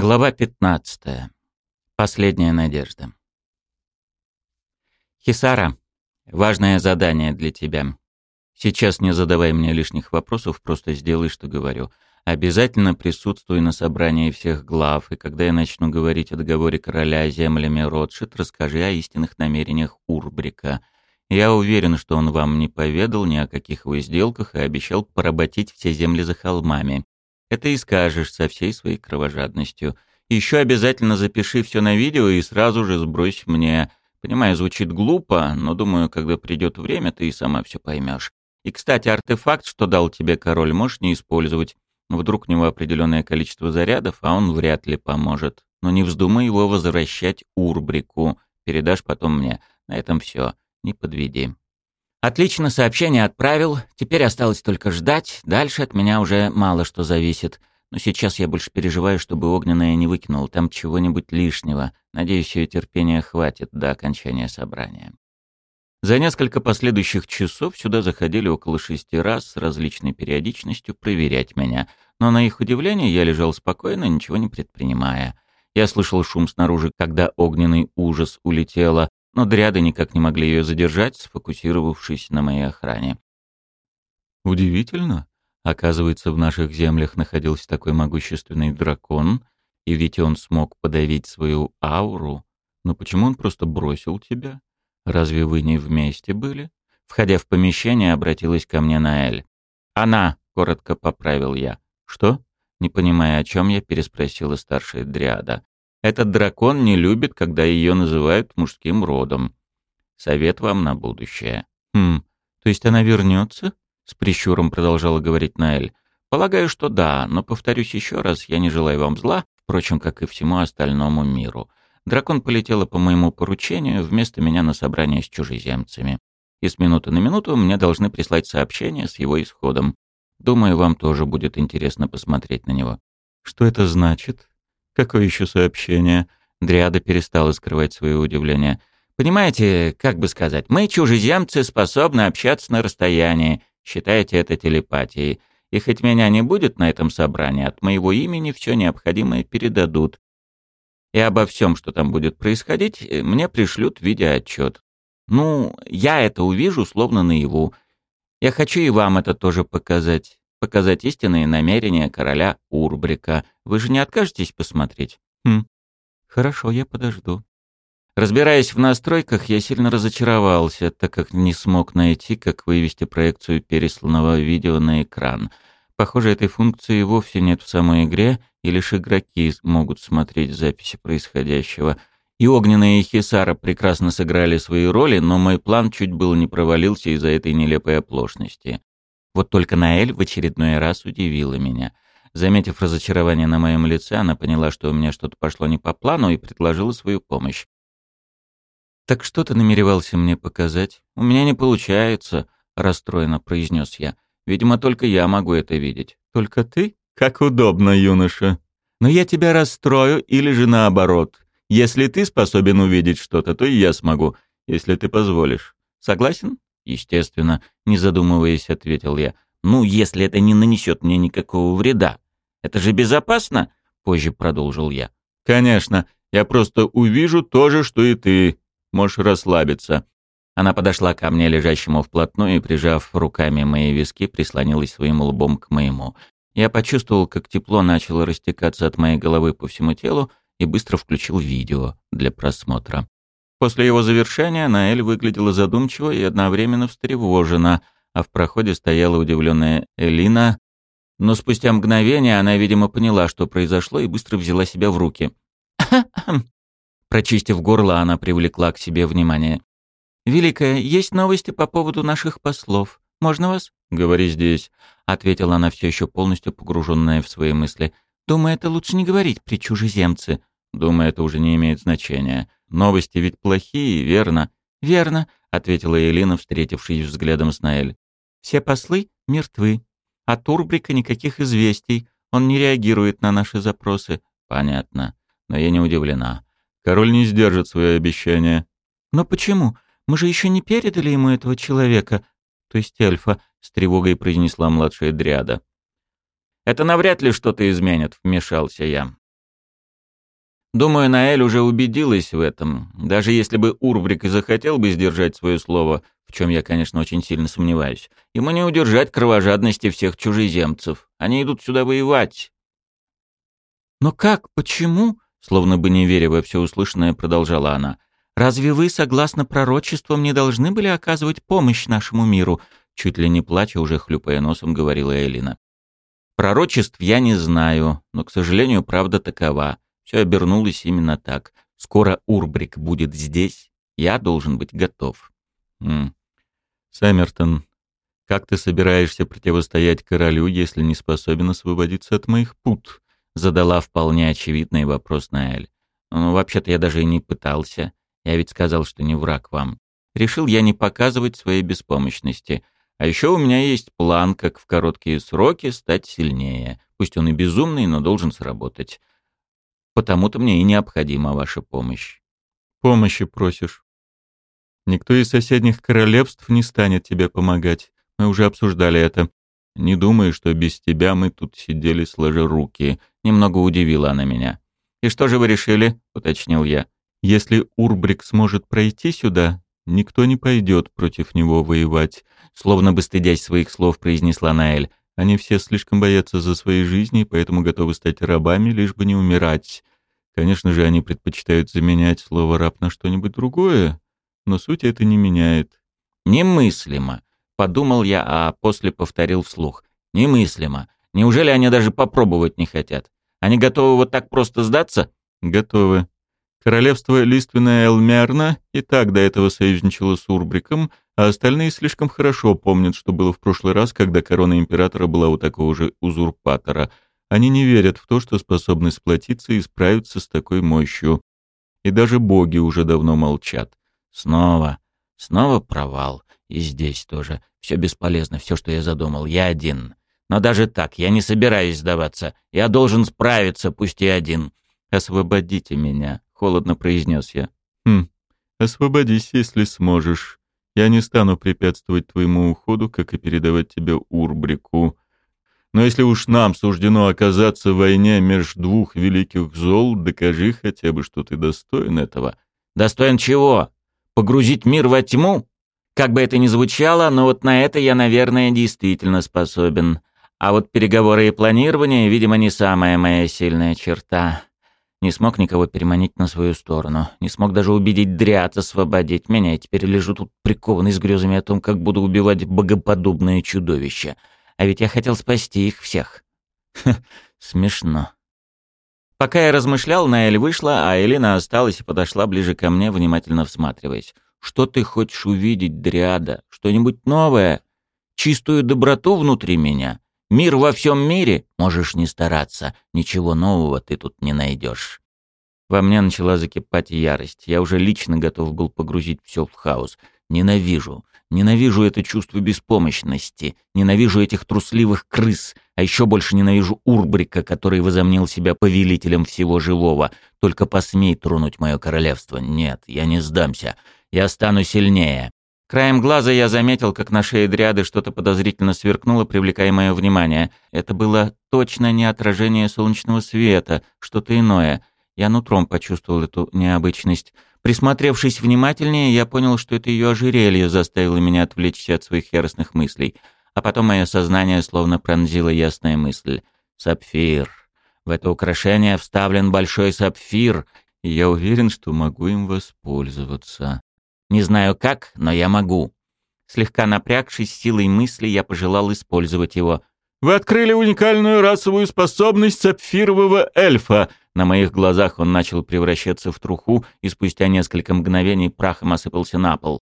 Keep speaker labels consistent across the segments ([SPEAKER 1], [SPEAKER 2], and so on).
[SPEAKER 1] Глава 15. Последняя надежда. Хисара, важное задание для тебя. Сейчас не задавай мне лишних вопросов, просто сделай, что говорю. Обязательно присутствуй на собрании всех глав, и когда я начну говорить о договоре короля с землями Ротшит, расскажи о истинных намерениях Урбрика. Я уверен, что он вам не поведал ни о каких его сделках и обещал поработить все земли за холмами. Это и скажешь со всей своей кровожадностью. Еще обязательно запиши все на видео и сразу же сбрось мне. Понимаю, звучит глупо, но думаю, когда придет время, ты и сама все поймешь. И, кстати, артефакт, что дал тебе король, можешь не использовать. Вдруг у него определенное количество зарядов, а он вряд ли поможет. Но не вздумай его возвращать Урбрику. Передашь потом мне. На этом все. Не подведи. Отлично, сообщение отправил. Теперь осталось только ждать. Дальше от меня уже мало что зависит. Но сейчас я больше переживаю, чтобы огненная не выкинул там чего-нибудь лишнего. Надеюсь, ее терпения хватит до окончания собрания. За несколько последующих часов сюда заходили около шести раз с различной периодичностью проверять меня. Но на их удивление я лежал спокойно, ничего не предпринимая. Я слышал шум снаружи, когда огненный ужас улетела, но дряды никак не могли ее задержать, сфокусировавшись на моей охране. Удивительно. Оказывается, в наших землях находился такой могущественный дракон, и ведь он смог подавить свою ауру. Но почему он просто бросил тебя? Разве вы не вместе были? Входя в помещение, обратилась ко мне Наэль. «Она!» — коротко поправил я. «Что?» Не понимая, о чем я, переспросила старшая дриада. Этот дракон не любит, когда ее называют мужским родом. Совет вам на будущее. Хм, то есть она вернется? С прищуром продолжала говорить Наэль. Полагаю, что да, но повторюсь еще раз, я не желаю вам зла, впрочем, как и всему остальному миру. Дракон полетела по моему поручению вместо меня на собрание с чужеземцами. И с минуты на минуту мне должны прислать сообщение с его исходом. Думаю, вам тоже будет интересно посмотреть на него. Что это значит? Какое еще сообщение? Дриада перестала скрывать свое удивление. Понимаете, как бы сказать, мы, чужеземцы, способны общаться на расстоянии. Считайте это телепатией. И хоть меня не будет на этом собрании, от моего имени все необходимое передадут. И обо всем, что там будет происходить, мне пришлют видеоотчет. Ну, я это увижу словно наяву. Я хочу и вам это тоже показать показать истинные намерения короля Урбрика. Вы же не откажетесь посмотреть? Хм. Хорошо, я подожду. Разбираясь в настройках, я сильно разочаровался, так как не смог найти, как вывести проекцию пересланного видео на экран. Похоже, этой функции вовсе нет в самой игре, и лишь игроки могут смотреть записи происходящего. И Огненная и Хисара прекрасно сыграли свои роли, но мой план чуть было не провалился из-за этой нелепой оплошности. Вот только Наэль в очередной раз удивила меня. Заметив разочарование на моем лице, она поняла, что у меня что-то пошло не по плану и предложила свою помощь. «Так что ты намеревался мне показать? У меня не получается», — расстроенно произнес я. «Видимо, только я могу это видеть». «Только ты? Как удобно, юноша. Но я тебя расстрою или же наоборот. Если ты способен увидеть что-то, то и я смогу, если ты позволишь. Согласен?» Естественно, не задумываясь, ответил я. Ну, если это не нанесет мне никакого вреда. Это же безопасно, позже продолжил я. Конечно, я просто увижу то же, что и ты. Можешь расслабиться. Она подошла ко мне, лежащему вплотную, и, прижав руками мои виски, прислонилась своим лбом к моему. Я почувствовал, как тепло начало растекаться от моей головы по всему телу, и быстро включил видео для просмотра. После его завершения Наэль выглядела задумчиво и одновременно встревожена, а в проходе стояла удивленная Элина. Но спустя мгновение она, видимо, поняла, что произошло, и быстро взяла себя в руки. Прочистив горло, она привлекла к себе внимание. «Великая, есть новости по поводу наших послов. Можно вас?» «Говори здесь», — ответила она все еще полностью погруженная в свои мысли. «Думаю, это лучше не говорить при чужеземце». «Думаю, это уже не имеет значения. Новости ведь плохие, верно? Верно, ответила Элина, встретившись взглядом с Наэль. Все послы мертвы. А Турбрика никаких известий. Он не реагирует на наши запросы. Понятно. Но я не удивлена. Король не сдержит свое обещание. Но почему? Мы же еще не передали ему этого человека, то есть эльфа, с тревогой произнесла младшая дряда. Это навряд ли что-то изменит, вмешался я. Думаю, Наэль уже убедилась в этом. Даже если бы Урбрик и захотел бы сдержать свое слово, в чем я, конечно, очень сильно сомневаюсь, ему не удержать кровожадности всех чужеземцев. Они идут сюда воевать. «Но как? Почему?» Словно бы не веря во все услышанное, продолжала она. «Разве вы, согласно пророчествам, не должны были оказывать помощь нашему миру?» Чуть ли не плача, уже хлюпая носом, говорила Элина. «Пророчеств я не знаю, но, к сожалению, правда такова. Все обернулось именно так. Скоро Урбрик будет здесь, я должен быть готов». М «Саммертон, как ты собираешься противостоять королю, если не способен освободиться от моих пут?» Задала вполне очевидный вопрос Наэль. «Ну, вообще-то я даже и не пытался. Я ведь сказал, что не враг вам. Решил я не показывать своей беспомощности. А еще у меня есть план, как в короткие сроки стать сильнее. Пусть он и безумный, но должен сработать. Потому-то мне и необходима ваша помощь». «Помощи просишь?» Никто из соседних королевств не станет тебе помогать. Мы уже обсуждали это. Не думаю, что без тебя мы тут сидели сложа руки. Немного удивила она меня. «И что же вы решили?» — уточнил я. «Если Урбрик сможет пройти сюда, никто не пойдет против него воевать», словно бы стыдясь своих слов, произнесла Наэль. «Они все слишком боятся за свои жизни, поэтому готовы стать рабами, лишь бы не умирать. Конечно же, они предпочитают заменять слово «раб» на что-нибудь другое, но суть это не меняет. «Немыслимо», — подумал я, а после повторил вслух. «Немыслимо. Неужели они даже попробовать не хотят? Они готовы вот так просто сдаться?» «Готовы. Королевство Лиственная Элмерна и так до этого союзничало с Урбриком, а остальные слишком хорошо помнят, что было в прошлый раз, когда корона императора была у такого же узурпатора. Они не верят в то, что способны сплотиться и справиться с такой мощью. И даже боги уже давно молчат. Снова, снова провал. И здесь тоже. Все бесполезно, все, что я задумал. Я один. Но даже так, я не собираюсь сдаваться. Я должен справиться, пусть и один. «Освободите меня», — холодно произнес я. «Хм, освободись, если сможешь. Я не стану препятствовать твоему уходу, как и передавать тебя Урбрику. Но если уж нам суждено оказаться в войне между двух великих зол, докажи хотя бы, что ты достоин этого». «Достоин чего?» Погрузить мир во тьму? Как бы это ни звучало, но вот на это я, наверное, действительно способен. А вот переговоры и планирование, видимо, не самая моя сильная черта. Не смог никого переманить на свою сторону. Не смог даже убедить дряд освободить меня. И теперь лежу тут прикованный с грезами о том, как буду убивать богоподобное чудовище. А ведь я хотел спасти их всех. Ха, смешно. Пока я размышлял, Наэль вышла, а Элина осталась и подошла ближе ко мне, внимательно всматриваясь. «Что ты хочешь увидеть, Дриада? Что-нибудь новое? Чистую доброту внутри меня? Мир во всем мире? Можешь не стараться. Ничего нового ты тут не найдешь». Во мне начала закипать ярость. Я уже лично готов был погрузить все в хаос. Ненавижу. Ненавижу это чувство беспомощности. Ненавижу этих трусливых крыс. А еще больше ненавижу Урбрика, который возомнил себя повелителем всего живого. Только посмей тронуть мое королевство. Нет, я не сдамся. Я стану сильнее. Краем глаза я заметил, как на шее дряды что-то подозрительно сверкнуло, привлекая мое внимание. Это было точно не отражение солнечного света, что-то иное. Я нутром почувствовал эту необычность. Присмотревшись внимательнее, я понял, что это ее ожерелье заставило меня отвлечься от своих яростных мыслей. А потом мое сознание словно пронзила ясная мысль. Сапфир. В это украшение вставлен большой сапфир, и я уверен, что могу им воспользоваться. Не знаю как, но я могу. Слегка напрягшись силой мысли, я пожелал использовать его. «Вы открыли уникальную расовую способность сапфирового эльфа», на моих глазах он начал превращаться в труху и спустя несколько мгновений прахом осыпался на пол.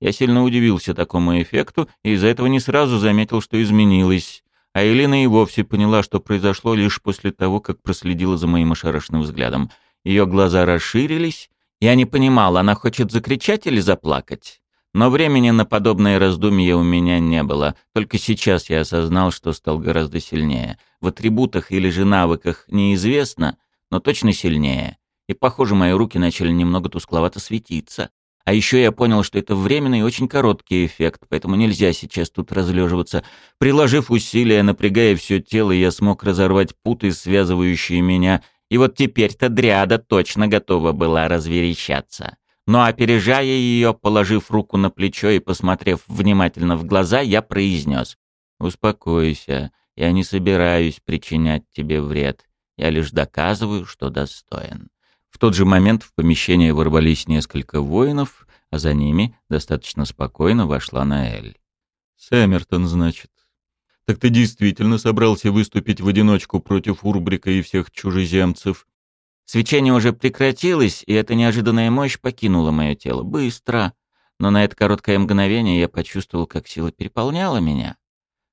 [SPEAKER 1] Я сильно удивился такому эффекту и из-за этого не сразу заметил, что изменилось. А Елена и вовсе поняла, что произошло лишь после того, как проследила за моим ошарашенным взглядом. Ее глаза расширились. Я не понимал, она хочет закричать или заплакать. Но времени на подобное раздумье у меня не было. Только сейчас я осознал, что стал гораздо сильнее. В атрибутах или же навыках неизвестно — но точно сильнее. И, похоже, мои руки начали немного тускловато светиться. А еще я понял, что это временный и очень короткий эффект, поэтому нельзя сейчас тут разлеживаться. Приложив усилия, напрягая все тело, я смог разорвать путы, связывающие меня, И вот теперь-то дряда точно готова была разверещаться. Но опережая ее, положив руку на плечо и посмотрев внимательно в глаза, я произнес. «Успокойся, я не собираюсь причинять тебе вред. Я лишь доказываю, что достоин». В тот же момент в помещение ворвались несколько воинов, а за ними достаточно спокойно вошла Наэль. «Сэмертон, значит. Так ты действительно собрался выступить в одиночку против Урбрика и всех чужеземцев?» Свечение уже прекратилось, и эта неожиданная мощь покинула мое тело. Быстро. Но на это короткое мгновение я почувствовал, как сила переполняла меня.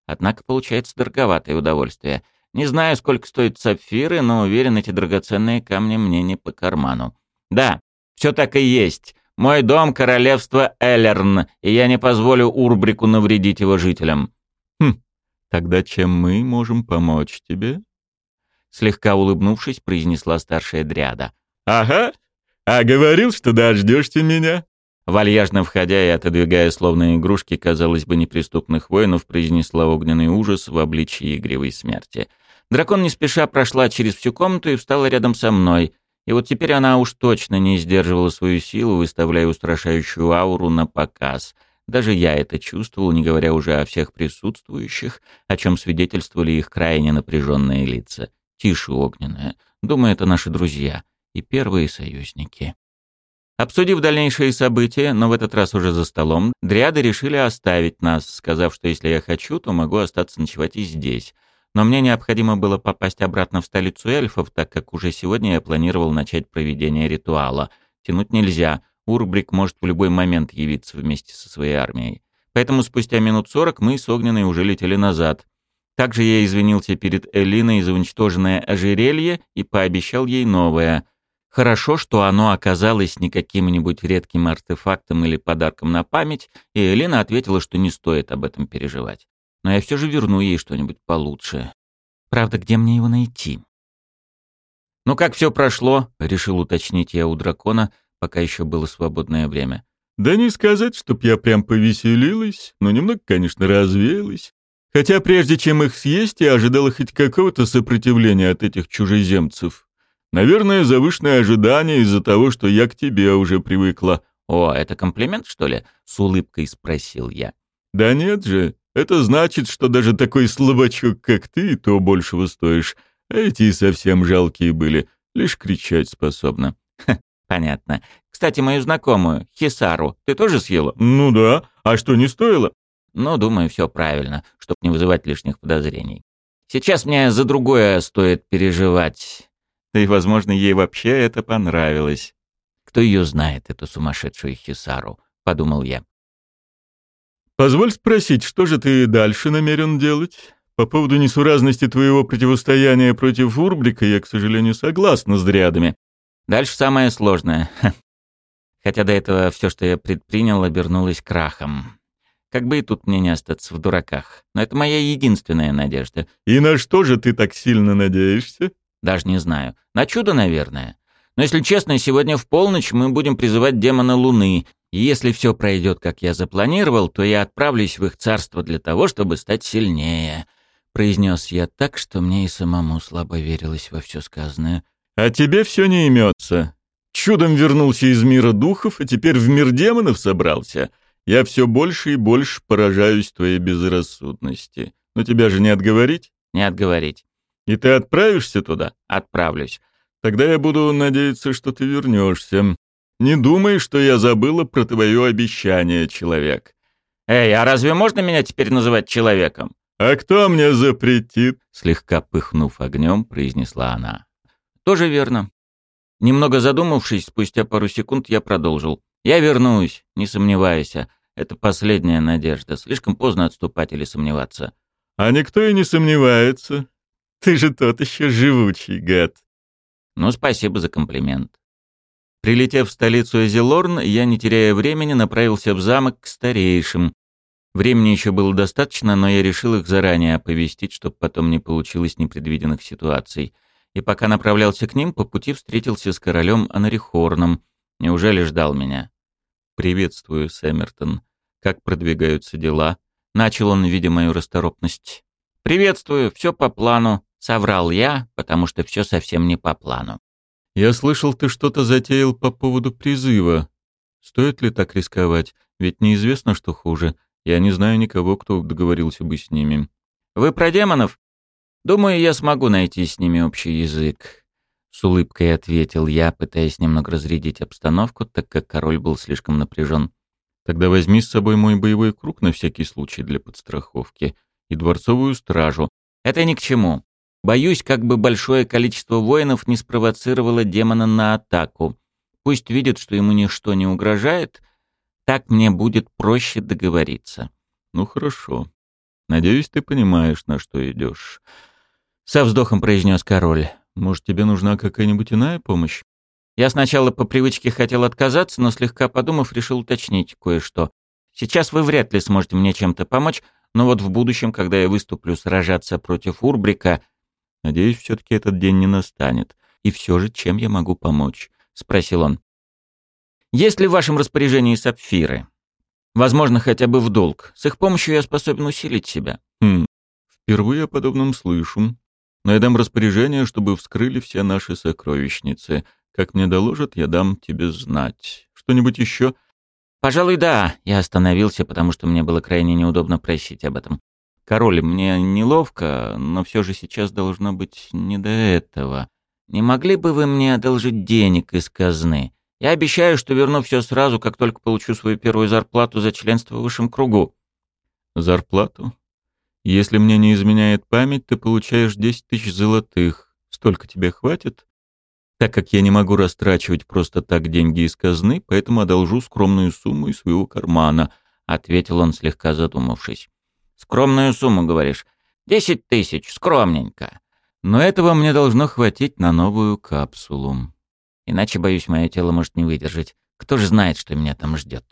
[SPEAKER 1] Однако получается дороговатое удовольствие. Не знаю, сколько стоят сапфиры, но уверен, эти драгоценные камни мне не по карману. Да, все так и есть. Мой дом — королевство Эллерн, и я не позволю Урбрику навредить его жителям. Хм, тогда чем мы можем помочь тебе? Слегка улыбнувшись, произнесла старшая дряда. Ага, а говорил, что дождешься меня. Вальяжно входя и отодвигая словно игрушки, казалось бы, неприступных воинов, произнесла огненный ужас в обличии игривой смерти. Дракон не спеша прошла через всю комнату и встала рядом со мной — и вот теперь она уж точно не сдерживала свою силу, выставляя устрашающую ауру на показ. Даже я это чувствовал, не говоря уже о всех присутствующих, о чем свидетельствовали их крайне напряженные лица. Тише, огненная. Думаю, это наши друзья и первые союзники. Обсудив дальнейшие события, но в этот раз уже за столом, дриады решили оставить нас, сказав, что если я хочу, то могу остаться ночевать и здесь — но мне необходимо было попасть обратно в столицу эльфов, так как уже сегодня я планировал начать проведение ритуала. Тянуть нельзя, Урбрик может в любой момент явиться вместе со своей армией. Поэтому спустя минут сорок мы с Огненной уже летели назад. Также я извинился перед Элиной за уничтоженное ожерелье и пообещал ей новое. Хорошо, что оно оказалось не каким-нибудь редким артефактом или подарком на память, и Элина ответила, что не стоит об этом переживать но я все же верну ей что-нибудь получше. Правда, где мне его найти? «Ну как все прошло?» — решил уточнить я у дракона, пока еще было свободное время.
[SPEAKER 2] «Да не сказать, чтоб я прям повеселилась, но немного, конечно, развеялась. Хотя прежде чем их съесть, я ожидала хоть какого-то сопротивления от этих чужеземцев. Наверное, завышенное ожидание из-за того, что я к тебе уже привыкла».
[SPEAKER 1] «О, это комплимент, что ли?» — с улыбкой спросил я.
[SPEAKER 2] «Да нет же, это значит, что даже такой слабачок, как ты, то большего стоишь. А эти и совсем жалкие были, лишь кричать способны.
[SPEAKER 1] Ха, понятно. Кстати, мою знакомую, Хисару, ты тоже съела?
[SPEAKER 2] Ну да. А что, не стоило?
[SPEAKER 1] Ну, думаю, все правильно, чтобы не вызывать лишних подозрений. Сейчас мне за другое стоит переживать. Да и, возможно, ей вообще это понравилось. Кто ее знает, эту сумасшедшую Хисару, подумал я.
[SPEAKER 2] Позволь спросить, что же ты дальше намерен делать? По поводу несуразности твоего противостояния против Урбрика я, к сожалению, согласна с дрядами.
[SPEAKER 1] Дальше самое сложное. Хотя до этого все, что я предпринял, обернулось крахом. Как бы и тут мне не остаться в дураках. Но это моя единственная надежда.
[SPEAKER 2] И на что же ты так сильно надеешься?
[SPEAKER 1] Даже не знаю. На чудо, наверное. Но если честно, сегодня в полночь мы будем призывать демона Луны, и если все пройдет, как я запланировал, то я отправлюсь в их царство для того, чтобы стать сильнее», — произнес я так, что мне и самому слабо верилось во все сказанное.
[SPEAKER 2] «А тебе все не имется. Чудом вернулся из мира духов, а теперь в мир демонов собрался. Я все больше и больше поражаюсь твоей безрассудности. Но тебя же не отговорить?»
[SPEAKER 1] «Не отговорить».
[SPEAKER 2] «И ты отправишься туда?»
[SPEAKER 1] «Отправлюсь».
[SPEAKER 2] «Тогда я буду надеяться, что ты вернешься. Не думай, что я забыла про твое обещание, человек.
[SPEAKER 1] Эй, а разве можно меня теперь называть человеком?
[SPEAKER 2] А кто мне запретит?
[SPEAKER 1] Слегка пыхнув огнем, произнесла она. Тоже верно. Немного задумавшись, спустя пару секунд я продолжил. Я вернусь, не сомневайся. Это последняя надежда. Слишком поздно отступать или сомневаться.
[SPEAKER 2] А никто и не сомневается. Ты же тот еще живучий гад.
[SPEAKER 1] Ну, спасибо за комплимент. Прилетев в столицу Эзелорн, я, не теряя времени, направился в замок к старейшим. Времени еще было достаточно, но я решил их заранее оповестить, чтобы потом не получилось непредвиденных ситуаций. И пока направлялся к ним, по пути встретился с королем Анарихорном. Неужели ждал меня? «Приветствую, Сэмертон. Как продвигаются дела?» Начал он, видя мою расторопность. «Приветствую, все по плану. Соврал я, потому что все совсем не по плану.
[SPEAKER 2] «Я слышал, ты что-то затеял по поводу призыва. Стоит ли так рисковать? Ведь неизвестно, что хуже. Я не знаю никого, кто договорился бы с ними».
[SPEAKER 1] «Вы про демонов? Думаю, я смогу найти с ними общий язык». С улыбкой ответил я, пытаясь немного разрядить обстановку, так как король был слишком напряжен.
[SPEAKER 2] «Тогда возьми с собой мой боевой круг на всякий случай для подстраховки и дворцовую стражу».
[SPEAKER 1] «Это ни к чему. Боюсь, как бы большое количество воинов не спровоцировало демона на атаку. Пусть видит, что ему ничто не угрожает, так мне будет проще договориться».
[SPEAKER 2] «Ну хорошо. Надеюсь, ты понимаешь, на что идешь».
[SPEAKER 1] Со вздохом произнес король.
[SPEAKER 2] Может, тебе нужна какая-нибудь иная помощь?
[SPEAKER 1] Я сначала по привычке хотел отказаться, но слегка подумав, решил уточнить кое-что. Сейчас вы вряд ли сможете мне чем-то помочь, но вот в будущем, когда я выступлю сражаться против Урбрика,
[SPEAKER 2] надеюсь, все-таки этот день не настанет.
[SPEAKER 1] И все же, чем я могу помочь? Спросил он. Есть ли в вашем распоряжении сапфиры? Возможно, хотя бы в долг. С их помощью я способен усилить себя.
[SPEAKER 2] Хм, впервые о подобном слышу но я дам распоряжение, чтобы вскрыли все наши сокровищницы. Как мне доложат, я дам тебе знать. Что-нибудь еще?»
[SPEAKER 1] «Пожалуй, да». Я остановился, потому что мне было крайне неудобно просить об этом. «Король, мне неловко, но все же сейчас должно быть не до этого. Не могли бы вы мне одолжить денег из казны? Я обещаю, что верну все сразу, как только получу свою первую зарплату за членство в высшем кругу».
[SPEAKER 2] «Зарплату? Если мне не изменяет память, ты получаешь 10 тысяч золотых. Столько тебе хватит? Так как я не могу растрачивать просто так деньги из казны, поэтому одолжу скромную сумму из своего кармана», — ответил он, слегка задумавшись.
[SPEAKER 1] «Скромную сумму, говоришь? Десять тысяч, скромненько. Но этого мне должно хватить на новую капсулу. Иначе, боюсь, мое тело может не выдержать. Кто же знает, что меня там ждет?»